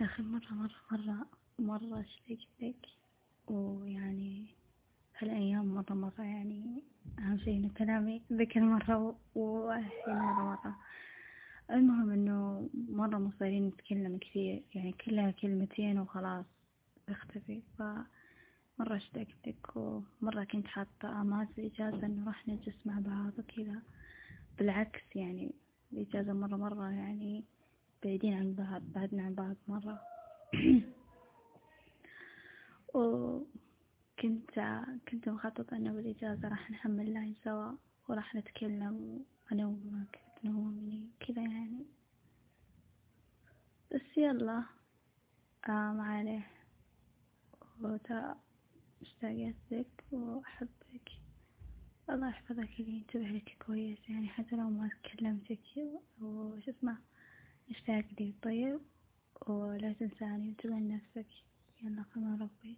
يا أخي مرة مرة مرة مرة اشتقت لك ويعني هالأيام مرة مرة يعني أهم شي إنه كلامي ذيك المرة وهالحين مرة مرة. المهم إنه مرة مو صايرين نتكلم كثير يعني كلها كلمتين وخلاص بختفي. فمرة اشتقت لك ومرة كنت حاطة آمال في الإجازة إنه راح نجلس مع بعض وكذا. بالعكس يعني الإجازة مرة مرة يعني بعيدين عن بعض بعدنا عن بعض مرة. وكنت كنت مخططة إنه بالإجازة راح نحمل لاين سوا وراح نتكلم أنا وماك تنومني كذا يعني. بس يلا آه ما عليه. وترى مشتاقة لك وأحبك. الله يحفظك اللي ينتبه لك كويس يعني حتى لو ما كلمتك وش اسمه؟ لي طيب ولا تنساني وانتبه لنفسك يلا قمر ربي.